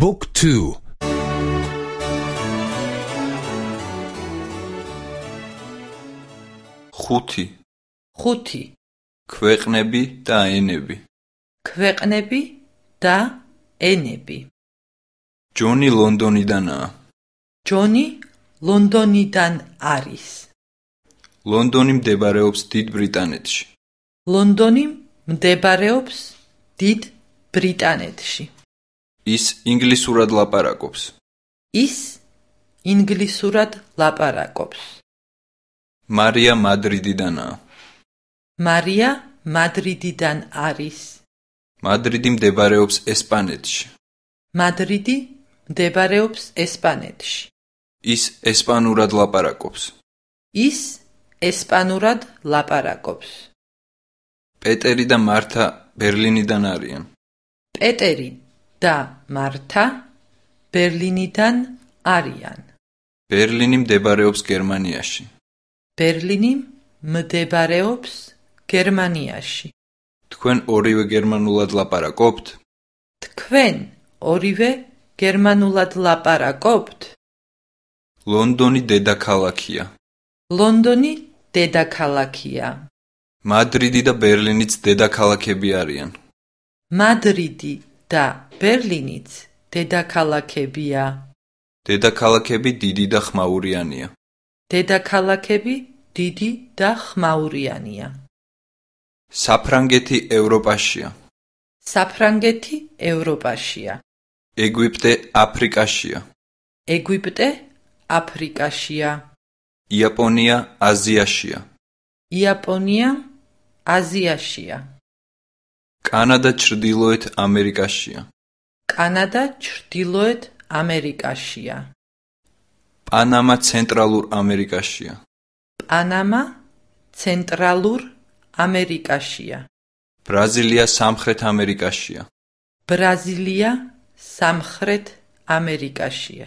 Book 2 ხუთი. ხუთი. ქვეყნები და ენები. ქვეყნები და ენები. ჯონი ლონდონიდანაა. ჯონი ლონდონიდან არის. ლონდონი მდებარეობს დიდ ბრიტანეთში. ლონდონი მდებარეობს დიდ ბრიტანეთში ის ინგლისურად ლაპარაკობს. ის ინგლისურად ლაპარაკობს. მარია მადრიდიდანაა. მარია მადრიდიდან არის. მადრიდი მდებარეობს ესპანეთში. მადრიდი მდებარეობს ესპანეთში. ის ესპანურად ლაპარაკობს. ის ესპანურად ლაპარაკობს. პეტერი და მართა ბერლინიდან არიან. პეტერი და მართა ბერლინიდან არიან. ბერლინი მდებარეობს გერმანიაში. ბერლინი მდებარეობს გერმანიაში. თქვენ ორივე გერმანულად ლაპარაკობთ? თქვენ ორივე გერმანულად ლაპარაკობთ? ლონდონი დედაქალაქია. ლონდონი დედაქალაქია. მადრიდი და ბერლინიც დედაქალაქები არიან. მადრიდი და ბერლინიც დედაქალაქებია. დედაქალაქები დიდი და ხმაურიანია. დედაქალაქები დიდი და ხმაურიანია. საფრანგეთი ევროპაშია. საფრანგეთი ევროპაშია. ეგვიპტე აფრიკაშია. ეგვიპტე აფრიკაშია. იაპონია აზიაშია იაპონია აზიაშია კანადა ჩრდილოეთ ამერიკაშია. კანადა ჩრდილოეთ ამერიკაშია. პანამა ცენტრალურ ამერიკაშია. პანამა ცენტრალურ ამერიკაშია. ბრაზილია სამხრეთ ამერიკაშია. ბრაზილია სამხრეთ ამერიკაშია